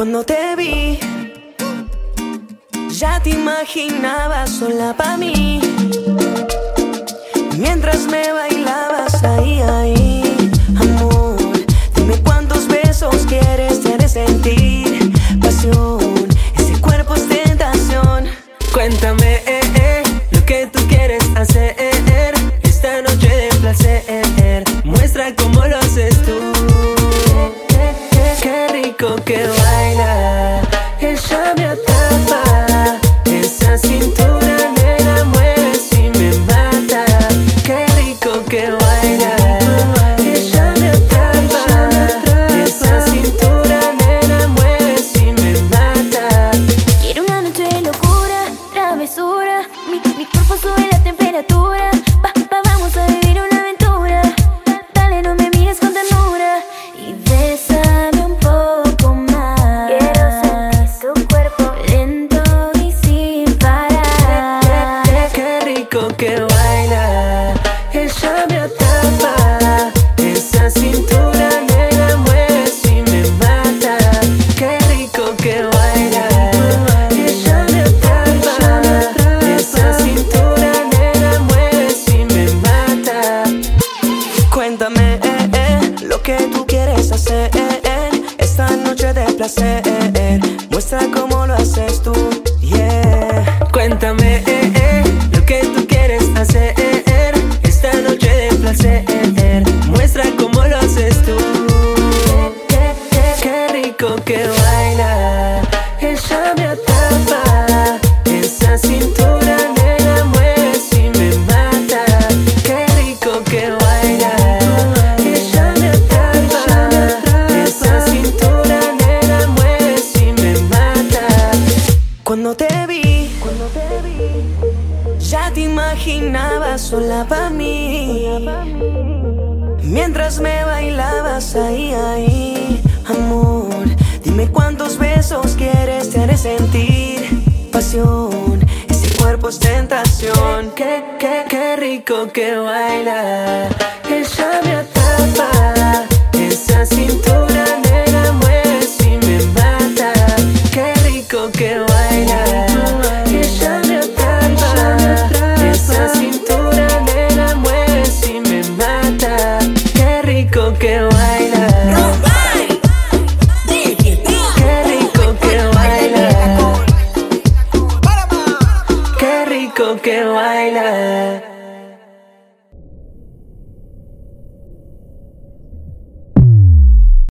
Cuando te vi, ya te imaginaba sola para mí. Mientras me bailabas ahí, ahí, amor. Dime cuántos besos quieres, te haré sentir pasión. Ese cuerpo es tentación. Cuéntame, eh, eh, lo que tú quieres hacer. Esta noche de placer, muestra cómo lo haces tú. Qué rico que baila, temperatura. Va, va, vamos a vivir una aventura. Dale, no me mires con ternura. Y bésame un poco más. Quiero sentir tu cuerpo lento y sin parar. Qué rico que baila, ella me lo que tú quieres hacer esta noche de placer. Muestra cómo lo haces tú, yeah. Cuéntame lo que tú quieres hacer esta noche de placer. Muestra cómo lo haces tú. Qué rico que imaginaba sola para mí. Mientras me bailabas ahí, ahí, amor. Dime cuántos besos quieres, te haré sentir pasión. Ese cuerpo es tentación. Qué, qué, qué rico que baila. rico que baila. Qué rico que baila. Qué rico que baila.